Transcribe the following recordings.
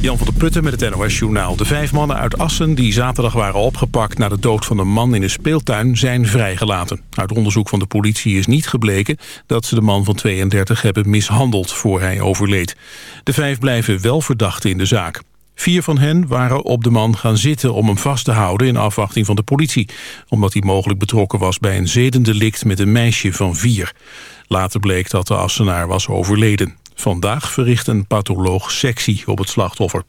Jan van der Putten met het NOS-journaal. De vijf mannen uit Assen die zaterdag waren opgepakt... na de dood van een man in een speeltuin zijn vrijgelaten. Uit onderzoek van de politie is niet gebleken... dat ze de man van 32 hebben mishandeld voor hij overleed. De vijf blijven wel verdachten in de zaak. Vier van hen waren op de man gaan zitten om hem vast te houden... in afwachting van de politie, omdat hij mogelijk betrokken was... bij een zedendelict met een meisje van vier. Later bleek dat de Assenaar was overleden. Vandaag verricht een patholoog sectie op het slachtoffer.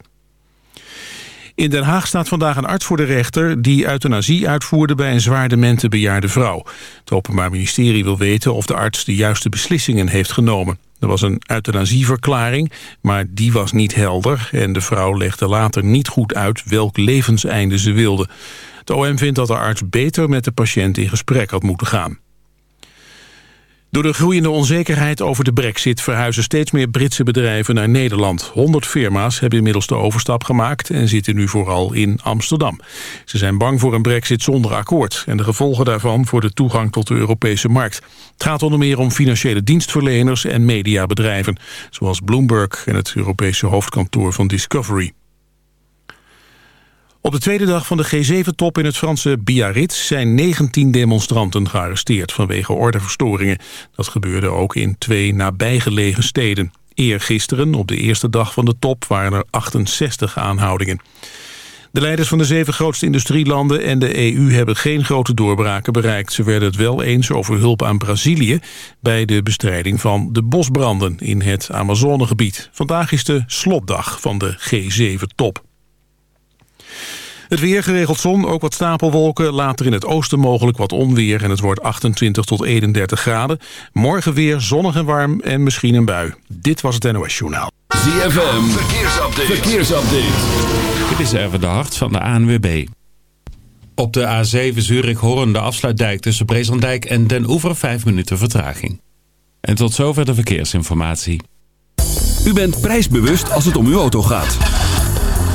In Den Haag staat vandaag een arts voor de rechter... die euthanasie uitvoerde bij een zwaar demente bejaarde vrouw. Het Openbaar Ministerie wil weten of de arts de juiste beslissingen heeft genomen. Er was een euthanasieverklaring, maar die was niet helder... en de vrouw legde later niet goed uit welk levenseinde ze wilde. Het OM vindt dat de arts beter met de patiënt in gesprek had moeten gaan. Door de groeiende onzekerheid over de brexit verhuizen steeds meer Britse bedrijven naar Nederland. 100 firma's hebben inmiddels de overstap gemaakt en zitten nu vooral in Amsterdam. Ze zijn bang voor een brexit zonder akkoord en de gevolgen daarvan voor de toegang tot de Europese markt. Het gaat onder meer om financiële dienstverleners en mediabedrijven, zoals Bloomberg en het Europese hoofdkantoor van Discovery. Op de tweede dag van de G7-top in het Franse Biarritz zijn 19 demonstranten gearresteerd vanwege ordeverstoringen. Dat gebeurde ook in twee nabijgelegen steden. Eergisteren, op de eerste dag van de top, waren er 68 aanhoudingen. De leiders van de zeven grootste industrielanden en de EU hebben geen grote doorbraken bereikt. Ze werden het wel eens over hulp aan Brazilië bij de bestrijding van de bosbranden in het Amazonegebied. Vandaag is de slotdag van de G7-top. Het weer geregeld zon, ook wat stapelwolken. Later in het oosten mogelijk wat onweer en het wordt 28 tot 31 graden. Morgen weer zonnig en warm en misschien een bui. Dit was het NOS Journaal. ZFM, verkeersupdate. verkeersupdate. Dit is even de hart van de ANWB. Op de A7 Zurich-Horn de afsluitdijk tussen Brezandijk en Den Oever 5 minuten vertraging. En tot zover de verkeersinformatie. U bent prijsbewust als het om uw auto gaat.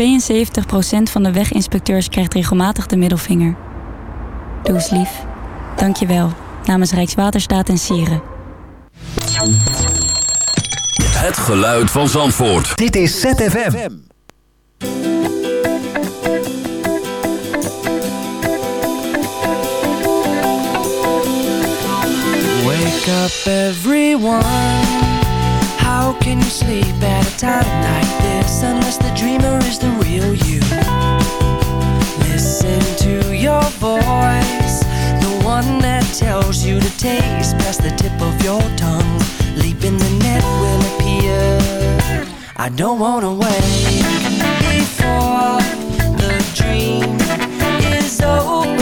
72% van de weginspecteurs krijgt regelmatig de middelvinger. Doe eens lief. Dank je wel. Namens Rijkswaterstaat en Sieren. Het geluid van Zandvoort. Dit is ZFM. Wake up everyone How can you sleep at a time like Unless the dreamer is the real you. Listen to your voice. The one that tells you to taste Past the tip of your tongue. Leap in the net will appear. I don't wanna wait Before the dream is over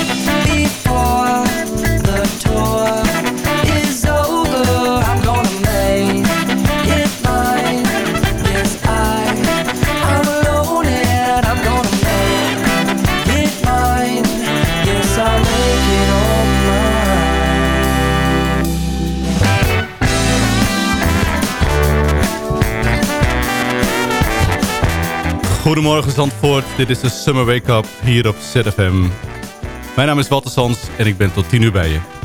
Goedemorgen Zandvoort, dit is de Summer Wake Up hier op ZFM. Mijn naam is Walter Sans en ik ben tot 10 uur bij je.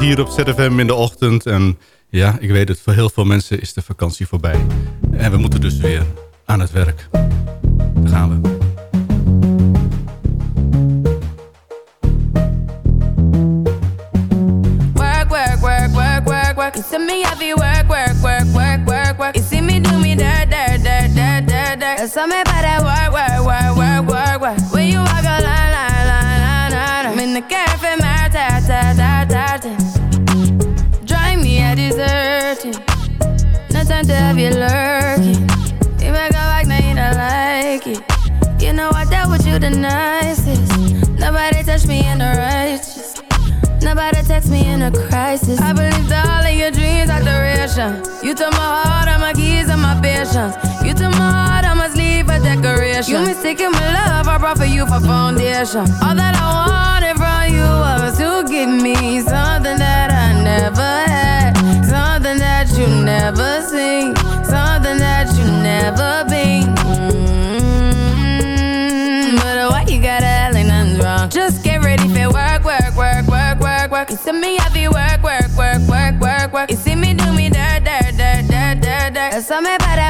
Hier op ZFM in de ochtend. En ja, ik weet het, voor heel veel mensen is de vakantie voorbij. En we moeten dus weer aan het werk. Daar gaan we. Work. You see me heavy work, work, work, work, work, work. You see me do me dirt, dirt, dirt. So me Time to have you lurking. You make a like, now you don't like it. You know I dealt with you the nicest. Nobody touched me in the righteous. Nobody text me in a crisis. I believed all of your dreams are duration. You took my heart, all my keys, and my patience. You took my heart, I must leave a decoration. You mistaken my love, I brought for you for foundation. All that I wanted from you was to give me something that You see me heavy work, work, work, work, work, work. You see me do me dirt, dirt, dirt, dirt, dirt, dirt. All me by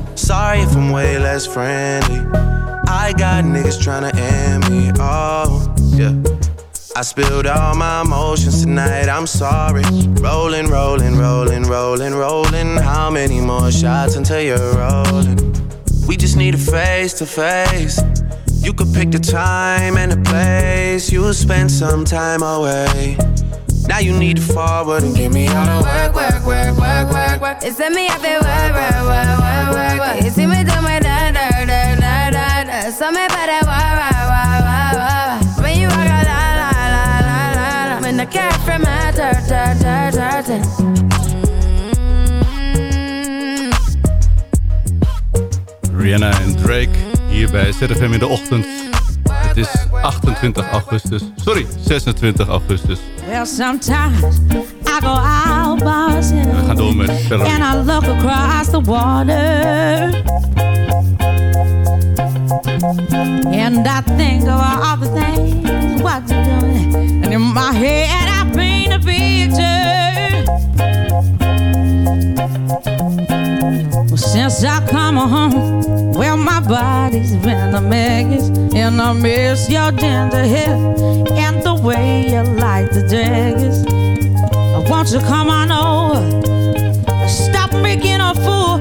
sorry if I'm way less friendly. I got niggas tryna end me. Oh, yeah. I spilled all my emotions tonight, I'm sorry. Rolling, rolling, rolling, rolling, rolling. How many more shots until you're rolling? We just need a face to face. You could pick the time and the place. You'll spend some time away. Now you need to forward and give me all the work, work, work, work, work, work. It's me, I feel work, work, work, work, work, work. You see me do my da, da, da, da, da, da. So me by that wah, wah, wah, wah, wah, wah. When you walk a la, la, la, la, la, la. When the cat from my ta, ta, ta, ta, ta. Mm. Rihanna en Drake hier bij ZFM in de ochtend. Het is 28 augustus. Sorry, 26 augustus. Well, sometimes I go out We gaan door met Valerie. and I look across the water. And I think of all the things what you're doing. And in my head, I paint a picture. Well, since I come home, well, my body's been a mess. And I miss your ginger hair and the way you like the daggers. Won't you come on over? Stop making a fool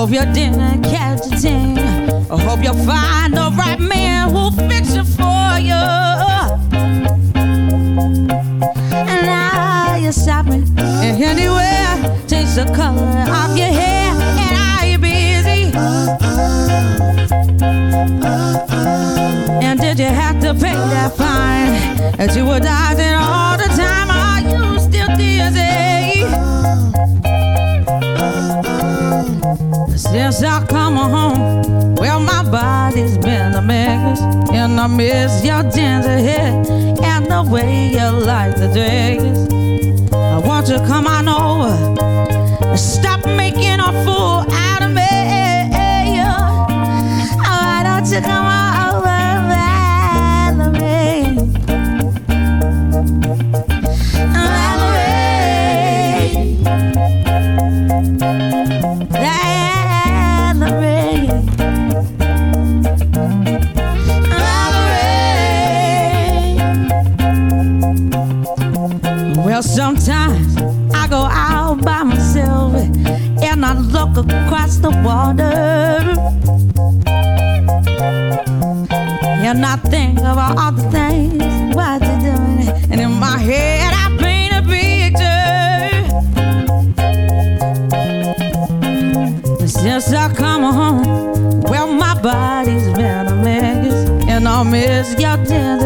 hope you didn't catch a. I hope you'll find the right man who'll fix it for you. And now you're shopping anywhere. Change the color of your hair. And are you busy? And did you have to pay that fine that you were dodging all the time? Are you still dizzy? Since I come home, well, my body's been a mess. And I miss your ginger hair and the way you like the dress. I want you to come on over stop making a fool out of me. Oh, why don't you come on look across the water. And I think about all the things what you're doing. It, and in my head, I paint a picture. Since I come home, well, my body's been a mess. And I miss your tender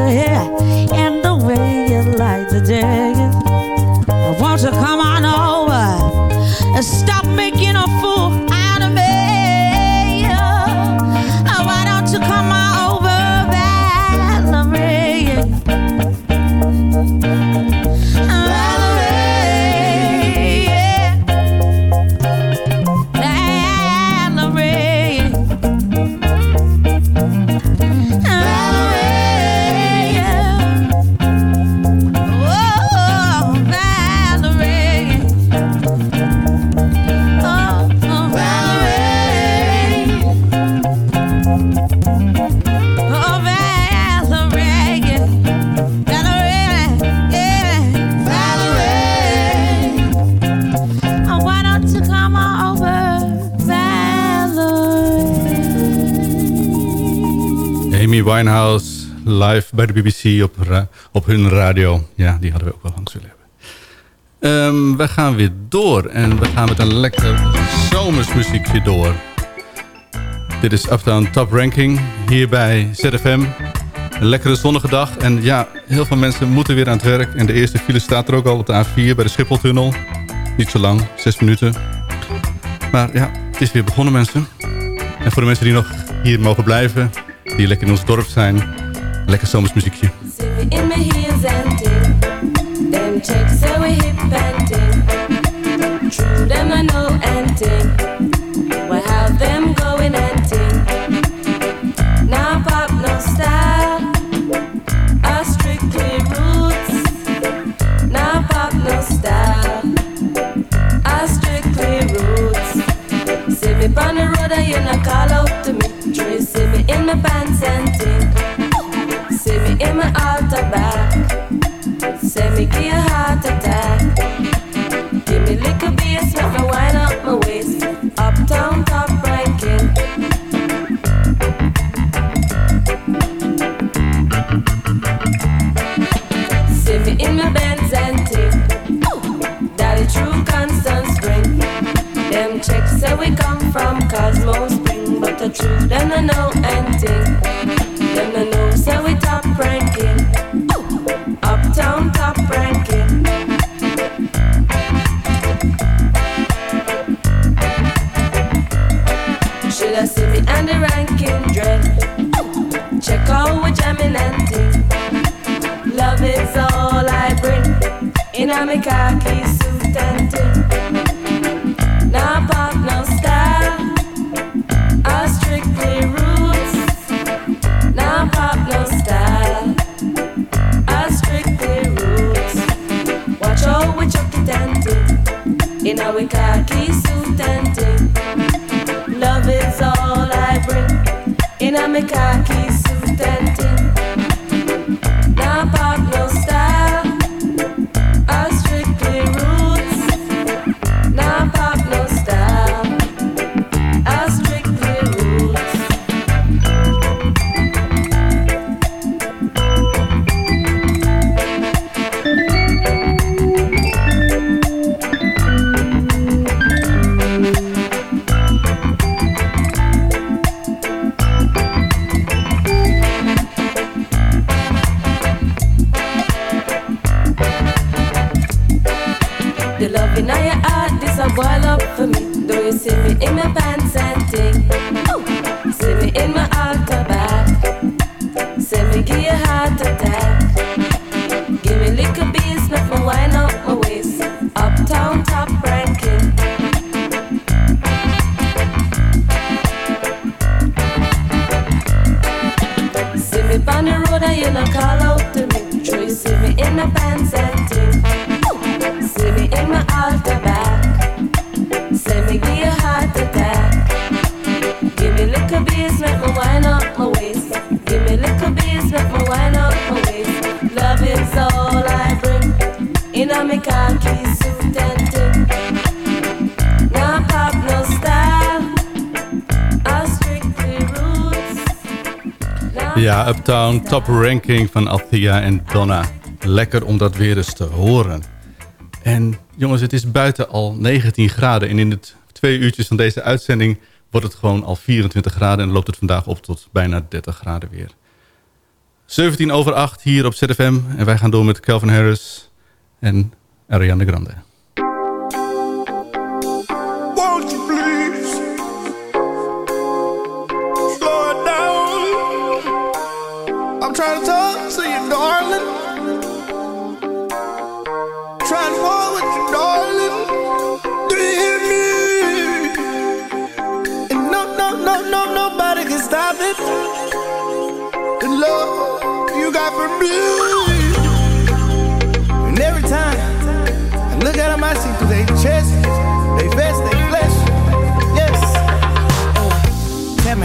bij de BBC op, op hun radio. Ja, die hadden we ook wel langs willen hebben. Ehm, we gaan weer door en we gaan met een lekker zomersmuziekje door. Dit is Uptown Top Ranking hier bij ZFM. Een lekkere zonnige dag en ja, heel veel mensen moeten weer aan het werk. En de eerste file staat er ook al op de A4 bij de Schipholtunnel. Niet zo lang, zes minuten. Maar ja, het is weer begonnen mensen. En voor de mensen die nog hier mogen blijven, die lekker in ons dorp zijn, lekker zomersmuziekje. in my heels and. Them chicks we hip and them I know and. We have them going and. Now pop no style. Strictly roots. Now pop no style. Strictly roots. See me on the road and you not out to me. See me in my pants and ting. Me my altar back. Say me a heart attack. Heart attack. Give me little beats, make me wind up my waist. Uptown top ranking. See me on the road and you not call out to me. Sure you see me in my pants and Ja, Uptown Top Ranking van Althea en Donna. Lekker om dat weer eens te horen. En jongens, het is buiten al 19 graden. En in de twee uurtjes van deze uitzending wordt het gewoon al 24 graden. En loopt het vandaag op tot bijna 30 graden weer. 17 over 8 hier op ZFM. En wij gaan door met Calvin Harris en Ariana Grande. You stop it. Love you got for me.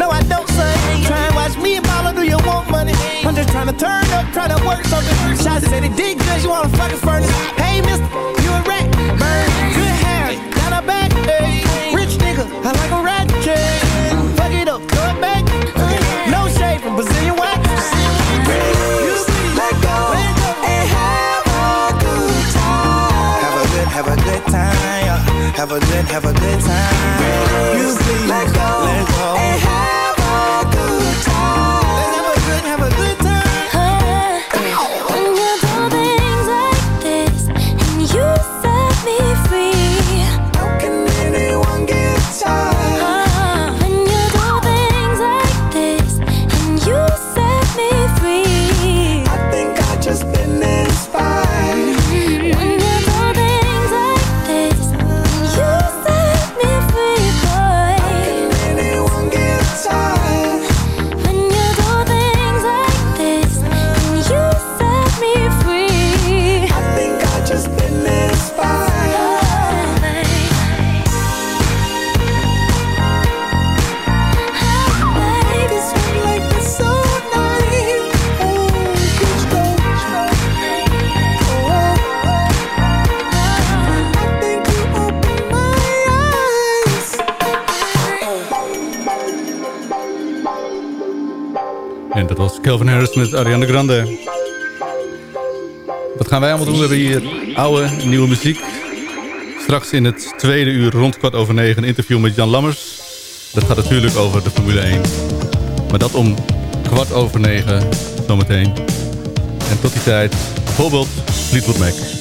No, I don't, son. Try and watch me and follow. do you want money? I'm just trying to turn up, trying to work something. Shots said he did good, you want a fucking furnace. Hey, mister, you a rat. Burn, good hair, got a back. Hey. Rich nigga, I like a rat. Fuck it up, throw it back. No shade from Brazilian wax. Have a good, have a good time. Have a good, have a good time. You. Met Ariana Grande. Wat gaan wij allemaal doen? We hebben hier oude, nieuwe muziek. Straks in het tweede uur rond kwart over negen een interview met Jan Lammers. Dat gaat natuurlijk over de Formule 1. Maar dat om kwart over negen zometeen. En tot die tijd bijvoorbeeld Fleetwood Mac.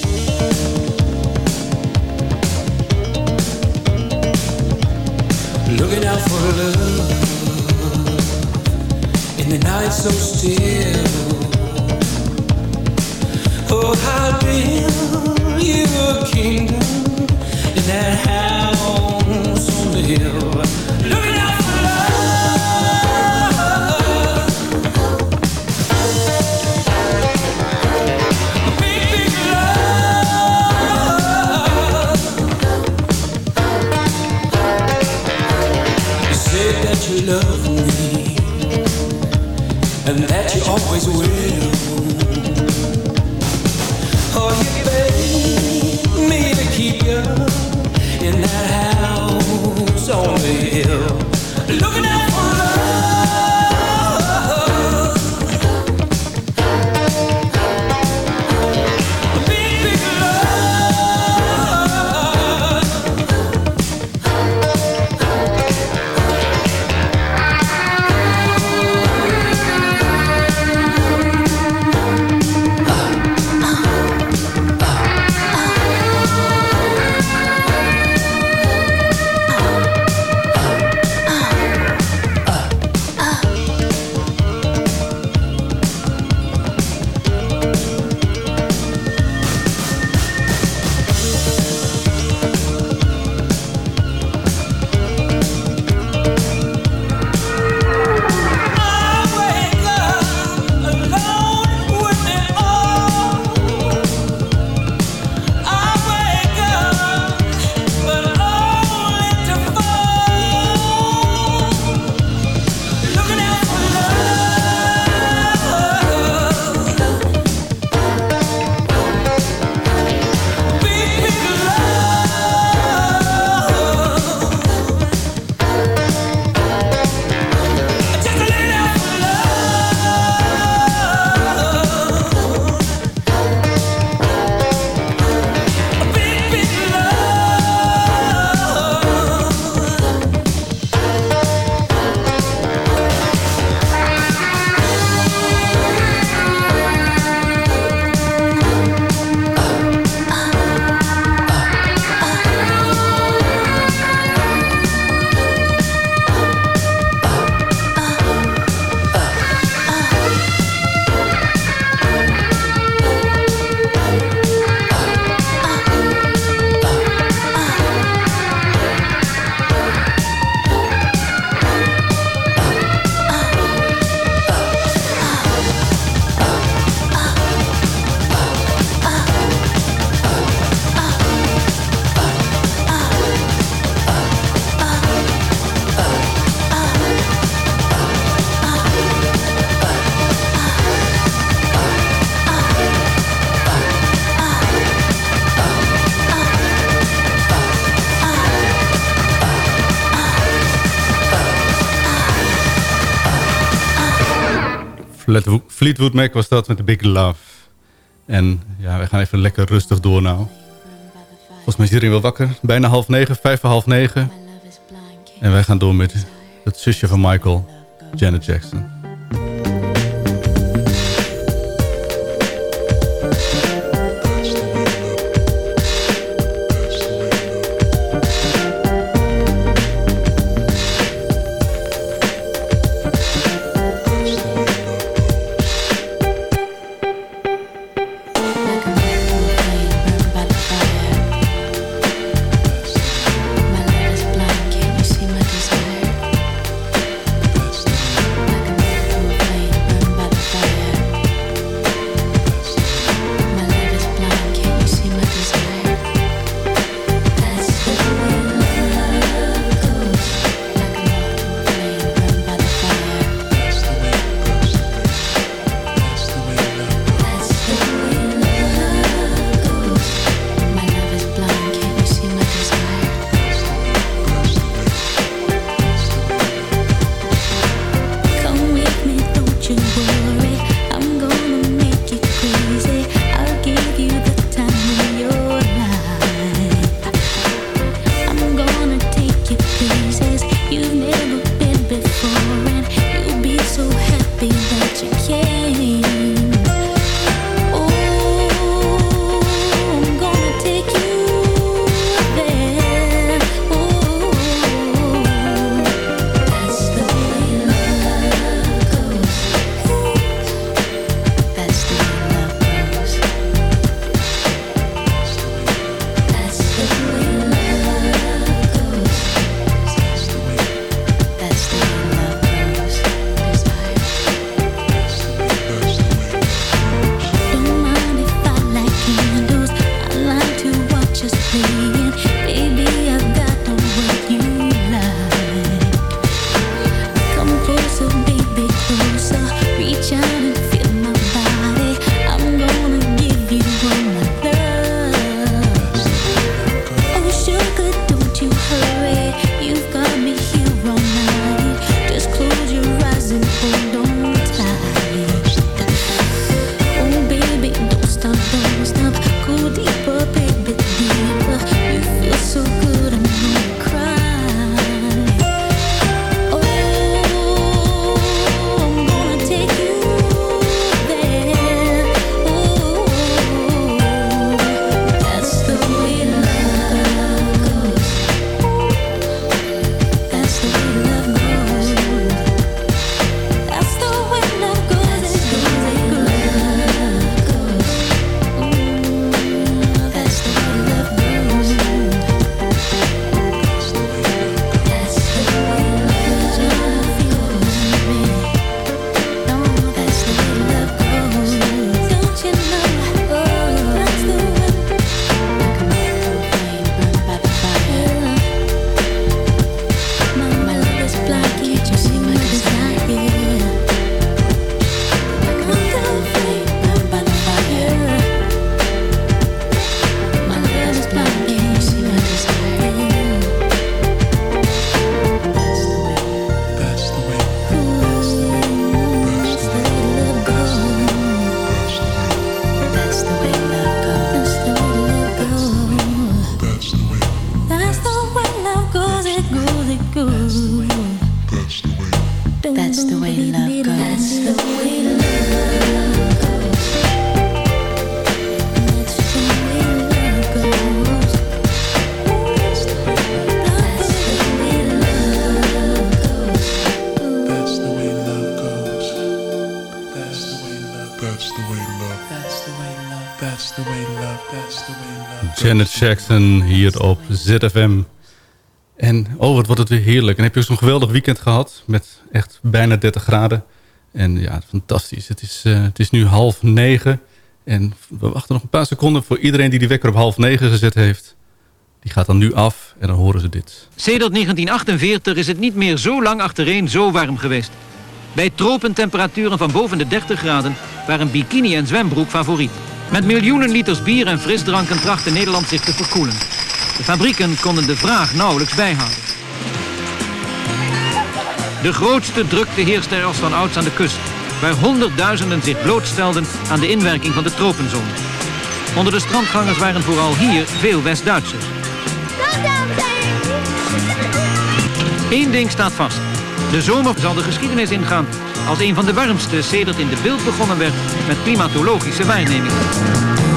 And that you always will. Oh, you begged me to keep you in that house on the hill. Looking Fleetwood- Mac was dat met de Big Love. En ja, we gaan even lekker rustig door nou. Volgens mij is iedereen wel wakker. Bijna half negen, vijf voor half negen. En wij gaan door met het zusje van Michael, Janet Jackson. Janet Jackson hier op ZFM. En oh, wat wordt het weer heerlijk. En heb je zo'n geweldig weekend gehad met echt bijna 30 graden. En ja, fantastisch. Het is, eh, het is nu half negen. En we wachten nog een paar seconden voor iedereen die die wekker op half negen gezet heeft. Die gaat dan nu af en dan horen ze dit. Sedert 1948 is het niet meer zo lang achtereen zo warm geweest. Bij tropentemperaturen van boven de 30 graden waren bikini en zwembroek favoriet. Met miljoenen liters bier en frisdranken trachtte Nederland zich te verkoelen. De fabrieken konden de vraag nauwelijks bijhouden. De grootste drukte heerste er als van ouds aan de kust, waar honderdduizenden zich blootstelden aan de inwerking van de tropenzone. Onder de strandgangers waren vooral hier veel West-Duitsers. Eén ding staat vast. De zomer zal de geschiedenis ingaan als een van de warmste sedert in de beeld begonnen werd met klimatologische waarnemingen.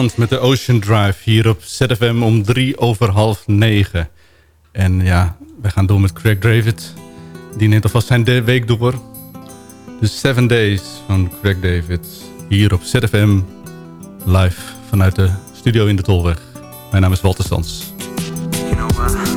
Met de Ocean Drive hier op ZFM om drie over half negen. En ja, we gaan door met Craig David. Die neemt alvast zijn de week door. De Seven Days van Craig David. Hier op ZFM live vanuit de studio in de Tolweg. Mijn naam is Walter Stans. Got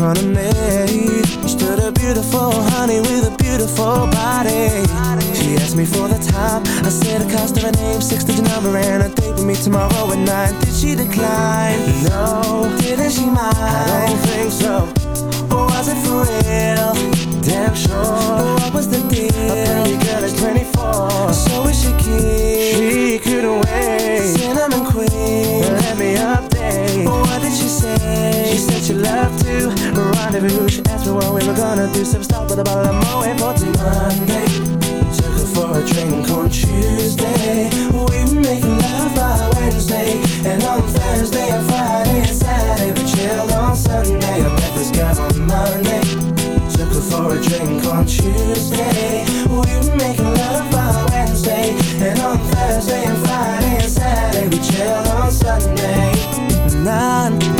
front of me stood a beautiful honey with a beautiful body. She asked me for the time. I said the cost of her name, six digit number, and a date with me tomorrow at nine. Did she decline? No. Didn't she mind? I don't think so. Or was it for real? Damn sure. What was the deal? A pretty girl is 24. So is she keen? She couldn't wait. Cinnamon queen. Let me update. Say? She said she loved to rendezvous. She asked me what we were gonna do. Some stop with a bottle of Moet for till Monday. Took her for a drink on Tuesday. We were making love by Wednesday. And on Thursday and Friday and Saturday we chilled on Sunday. I met this guy on Monday. Took her for a drink on Tuesday. We were making love by Wednesday. And on Thursday and Friday and Saturday we chilled on Sunday. Was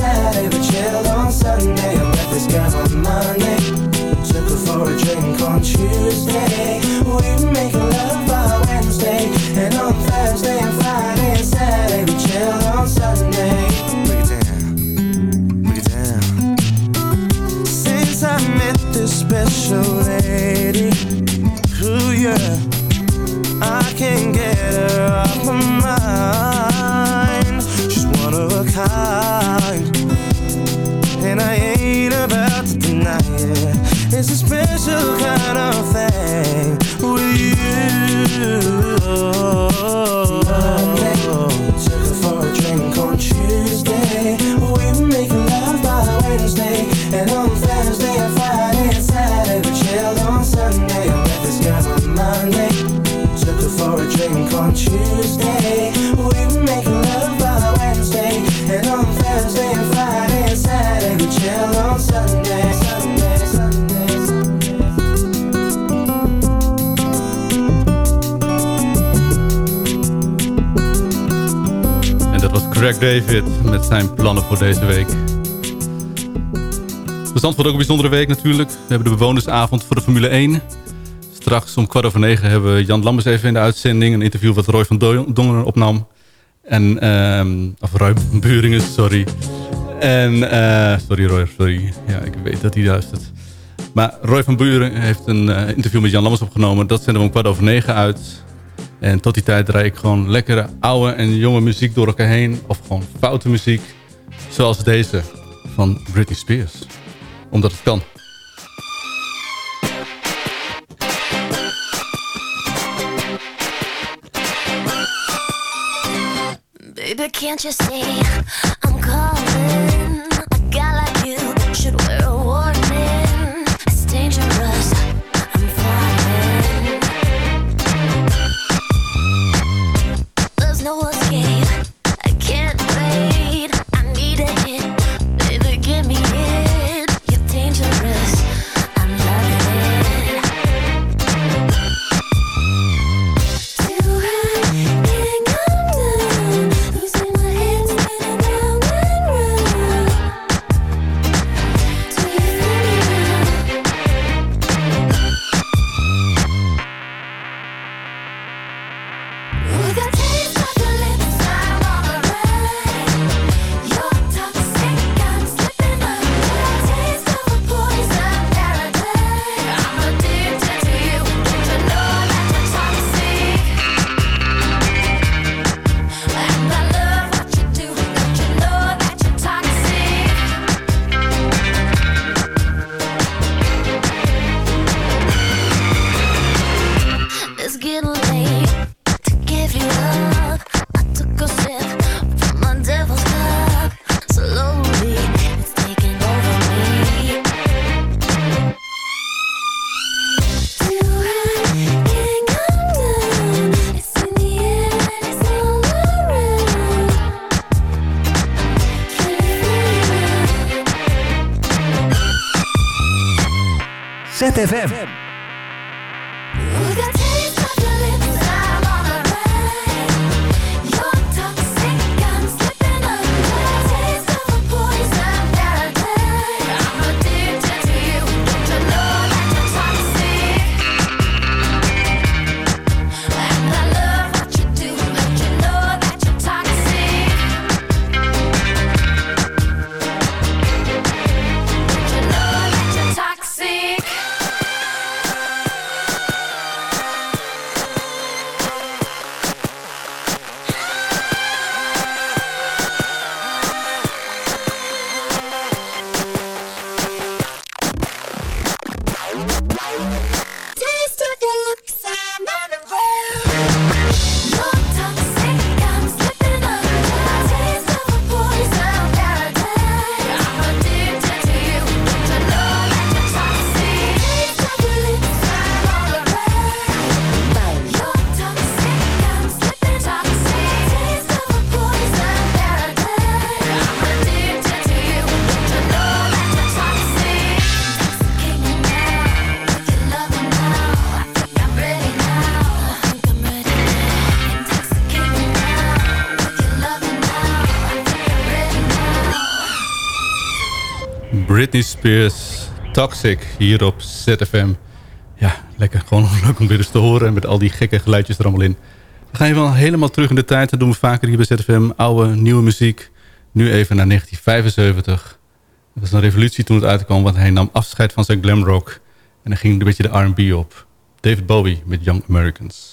on Sunday I met this girl on Monday. Took her for a drink on Tuesday. We were making love by Wednesday. And on Thursday and Friday and Saturday We chilled on Sunday. Break it down, break it down. Since I met this special lady Ooh yeah I can't get her off my mind. She's one of a kind It's a special kind of thing With you. took her for a drink on Tuesday We were making love by Wednesday And on Thursday and Friday and Saturday We chilled on Sunday I met this girl on Monday Took her for a drink on Tuesday Dat was Greg David met zijn plannen voor deze week. Bestand wordt ook een bijzondere week natuurlijk. We hebben de bewonersavond voor de Formule 1. Straks om kwart over negen hebben we Jan Lammers even in de uitzending. Een interview wat Roy van Dongen opnam. En, um, of Roy Buringen, sorry. En, eh, sorry Roy, sorry. Ja, ik weet dat hij luistert. Maar Roy van Buren heeft een eh, interview met Jan Lammers opgenomen. Dat zenden we om kwart over negen uit. En tot die tijd draai ik gewoon lekkere oude en jonge muziek door elkaar heen. Of gewoon foute muziek. Zoals deze van Britney Spears. Omdat het kan. Baby, can't you see I'm calling ZFM. Britney Spears, Toxic, hier op ZFM. Ja, lekker. Gewoon leuk om weer eens te horen met al die gekke geluidjes er allemaal in. We gaan even helemaal terug in de tijd. Dat doen we vaker hier bij ZFM. Oude, nieuwe muziek. Nu even naar 1975. Dat was een revolutie toen het uitkwam, want hij nam afscheid van zijn glamrock. En dan ging een beetje de R&B op. David Bowie met Young Americans.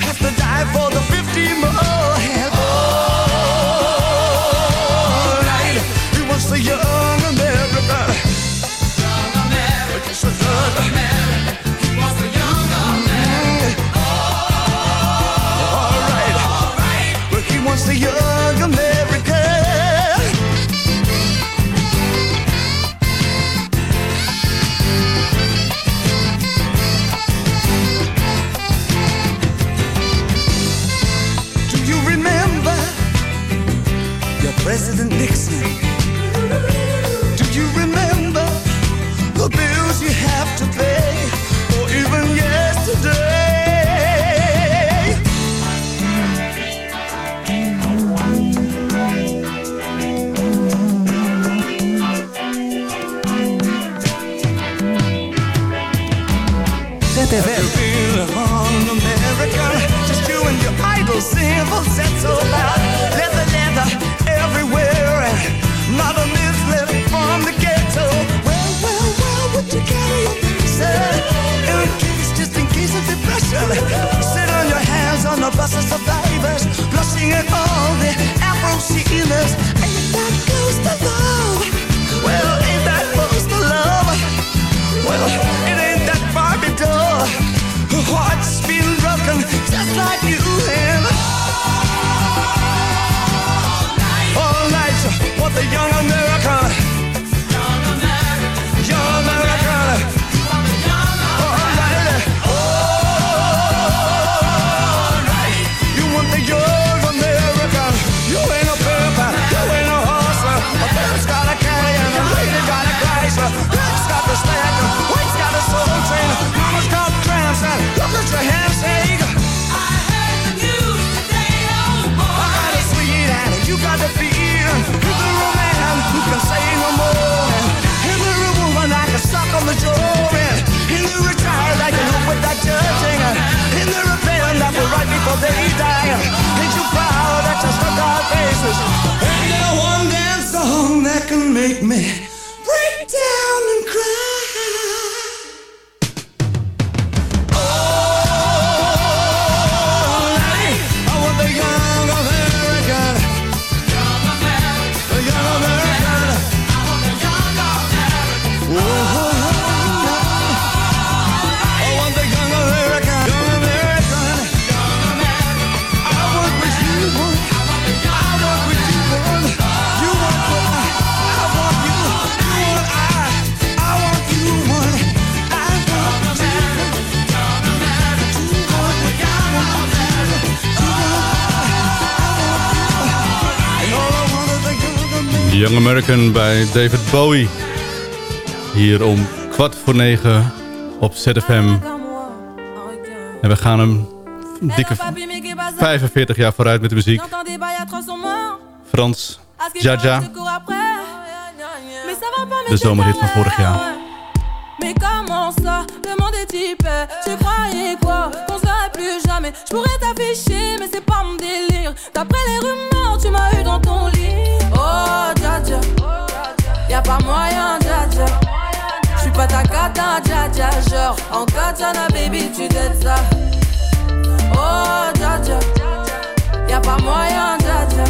Have to die for the 50 demon. All night, he wants to your. Bij David Bowie. Hier om kwart voor negen op ZFM. En we gaan hem dikke 45 jaar vooruit met de muziek. Frans Jaja, de zomerhit van vorig jaar. Ça, le monde est typé Tu croyais quoi, qu'on se verrait plus jamais. Je pourrais t'afficher, mais c'est pas mon délire. D'après les rumeurs, tu m'as eu dans ton lit. Oh, dja dja. Y'a pas moyen, dja dja. J'suis pas ta cata, dja dja. Genre, en katana, baby, tu t'aides ça. Oh, dja dja. Y'a pas moyen, dja dja.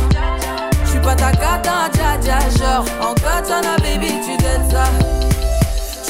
J'suis pas ta cata, dja dja. Genre, en katana, baby, tu t'aides ça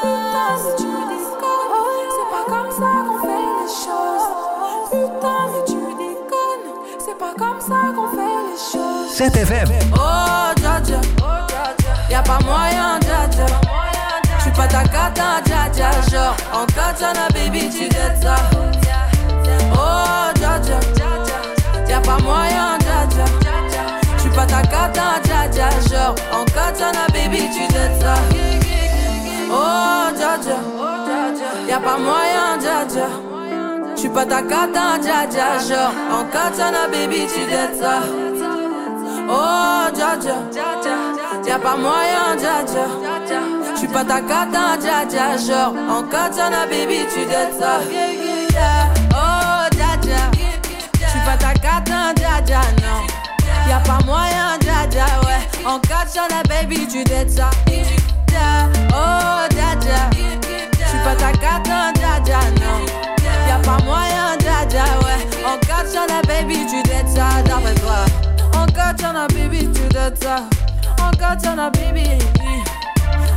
Putain, si tu déconnes, c'est pas comme ça qu'on fait les choses. Putain, mais tu déconnes, c'est pas comme ça qu'on fait les choses. Oh, dja dja, y'a pas moyen, dja dja. J'suis pas ta cata, dja dja. Genre, en katana, baby, tu dettes ça. Oh, dja dja, y'a pas moyen, dja dja. J'suis pas ta cata, dja dja. Genre, en katana, baby, tu dettes ça. Oh, dja dja, y'a pas moyen, dja dja. J'suis pas ta cata, dja dja. Genre, en katana, baby, tu dettes ça. Oh, dja dja, y'a pas moyen, dja dja. J'suis pas ta cata, dja dja. Genre, en katana, baby, tu dettes ça. Oh, dja dja, j'suis pas ta cata, dja dja, non. Y'a pas moyen, dja dja, ouais. En katana, baby, tu dettes ça. Jaja, oh Jaja. Je suis pas ta carte, Jaja, non. Y'a pas moyen, Jaja, ouais. Encore sur la baby, tu dettes ça d'après toi. Encore sur la baby, tu dettes ça. Encore sur la baby.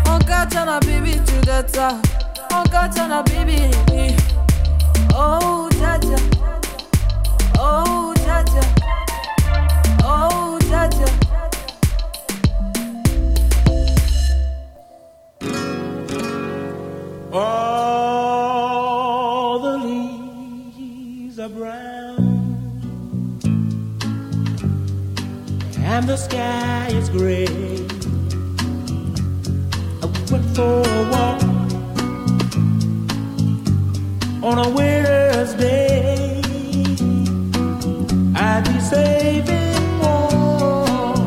Encore sur la baby, tu dettes ça. Encore sur la baby. Oh Jaja. Oh Jaja. Oh Jaja. All the leaves are brown and the sky is gray. I went for a walk on a winter's day. I'd be saving warm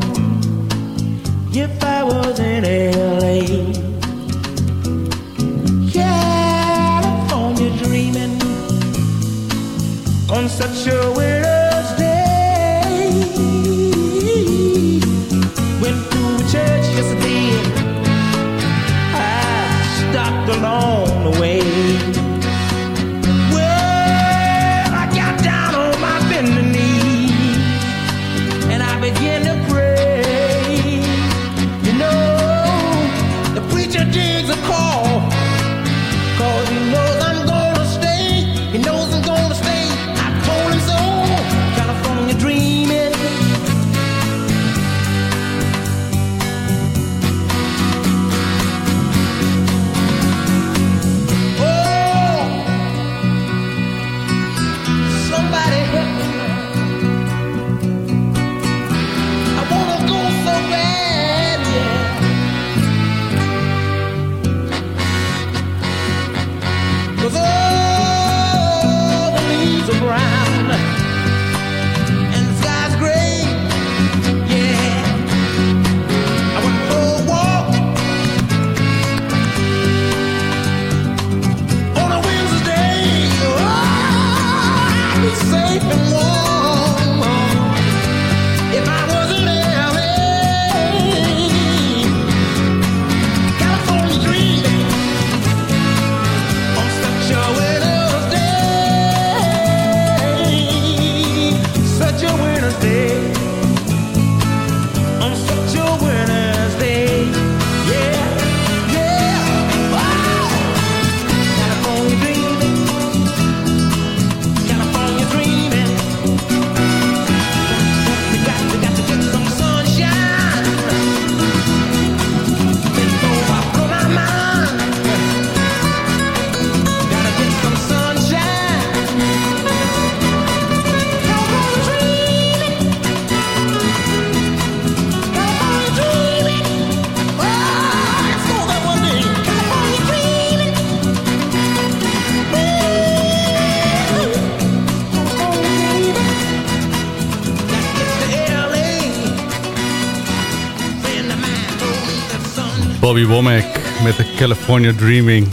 if I was in LA. Such a winter's Bobby Womack met de California Dreaming.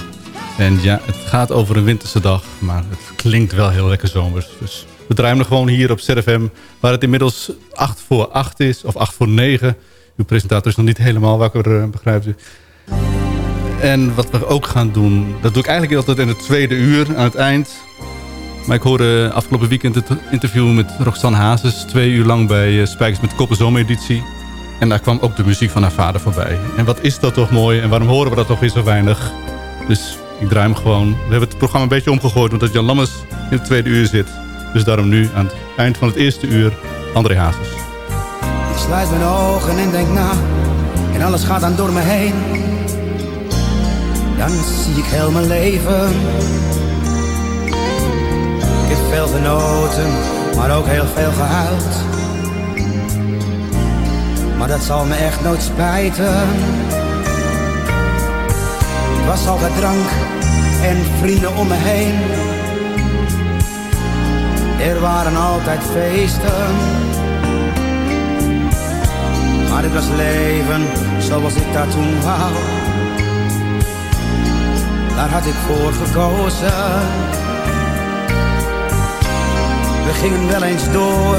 En ja, het gaat over een winterse dag, maar het klinkt wel heel lekker zomers. Dus we draaien gewoon hier op ZFM, waar het inmiddels 8 voor 8 is, of 8 voor 9. Uw presentator is nog niet helemaal wakker, eh, begrijpt u. En wat we ook gaan doen, dat doe ik eigenlijk altijd in het tweede uur, aan het eind. Maar ik hoorde afgelopen weekend het interview met Roxanne Hazes... twee uur lang bij eh, Spijkers met Koppen Zomereditie. En daar kwam ook de muziek van haar vader voorbij. En wat is dat toch mooi en waarom horen we dat toch weer zo weinig? Dus ik draai hem gewoon. We hebben het programma een beetje omgegooid... omdat Jan Lammers in het tweede uur zit. Dus daarom nu aan het eind van het eerste uur... André Hazes. Ik sluit mijn ogen en denk na, en alles gaat dan door me heen. Dan zie ik heel mijn leven. Ik heb veel genoten, maar ook heel veel gehuild. Maar dat zal me echt nooit spijten. Het was altijd drank en vrienden om me heen. Er waren altijd feesten. Maar het was leven zoals ik dat toen wou. Daar had ik voor gekozen. We gingen wel eens door,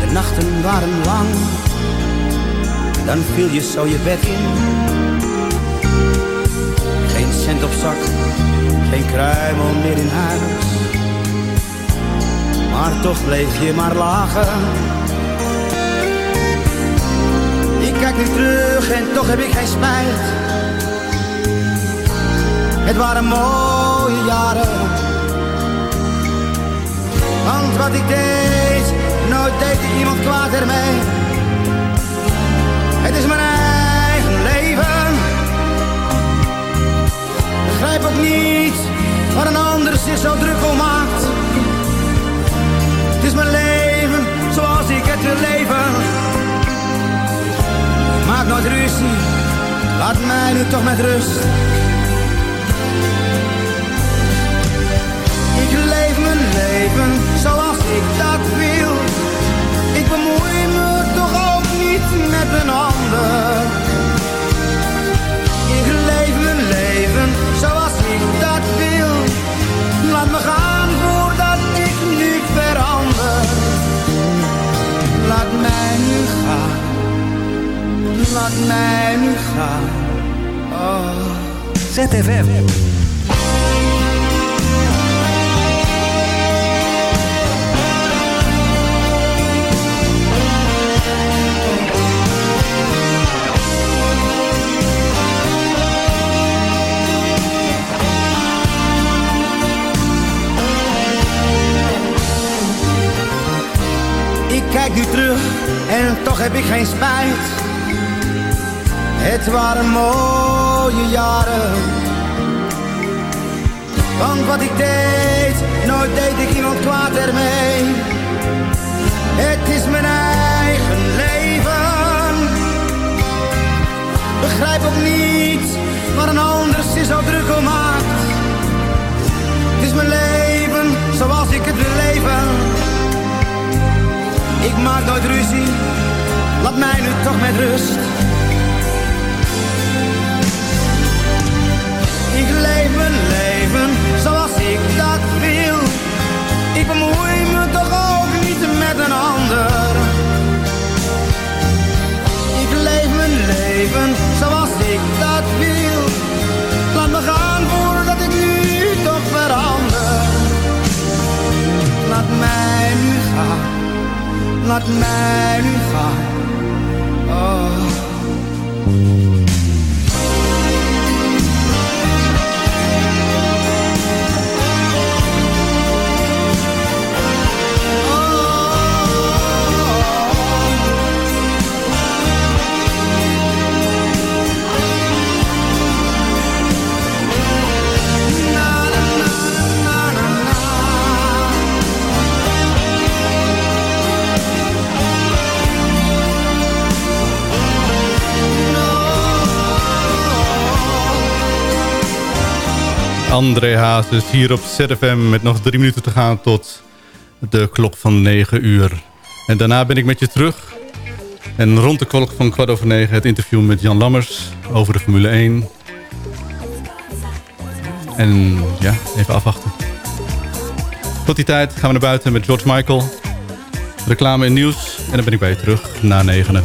de nachten waren lang. Dan viel je zo je bed in. Geen cent op zak, geen kruimel meer in huis. Maar toch bleef je maar lachen. Ik kijk nu terug en toch heb ik geen spijt. Het waren mooie jaren. Want wat ik deed, nooit deed ik iemand kwaad ermee. Zich zo druk om maakt. Het is mijn leven zoals ik het wil leven. Maak nooit ruzie, laat mij nu toch met rust. Ik leef mijn leven zoals ik dat wil. Ik bemoei me toch ook niet met een ander. Laat mij nu gaan. Oh. ZFM. Ik kijk nu terug en toch heb ik geen spijt. Het waren mooie jaren. Want wat ik deed, nooit deed ik iemand kwaad ermee. Het is mijn eigen leven. Begrijp ook niet waar een ander zich zo druk om maakt. Het is mijn leven zoals ik het wil leven. Ik maak nooit ruzie, laat mij nu toch met rust. not magnified André Hazes hier op ZFM met nog drie minuten te gaan tot de klok van 9 uur. En daarna ben ik met je terug. En rond de klok van kwart over negen het interview met Jan Lammers over de Formule 1. En ja, even afwachten. Tot die tijd gaan we naar buiten met George Michael. Reclame en nieuws. En dan ben ik bij je terug na negenen.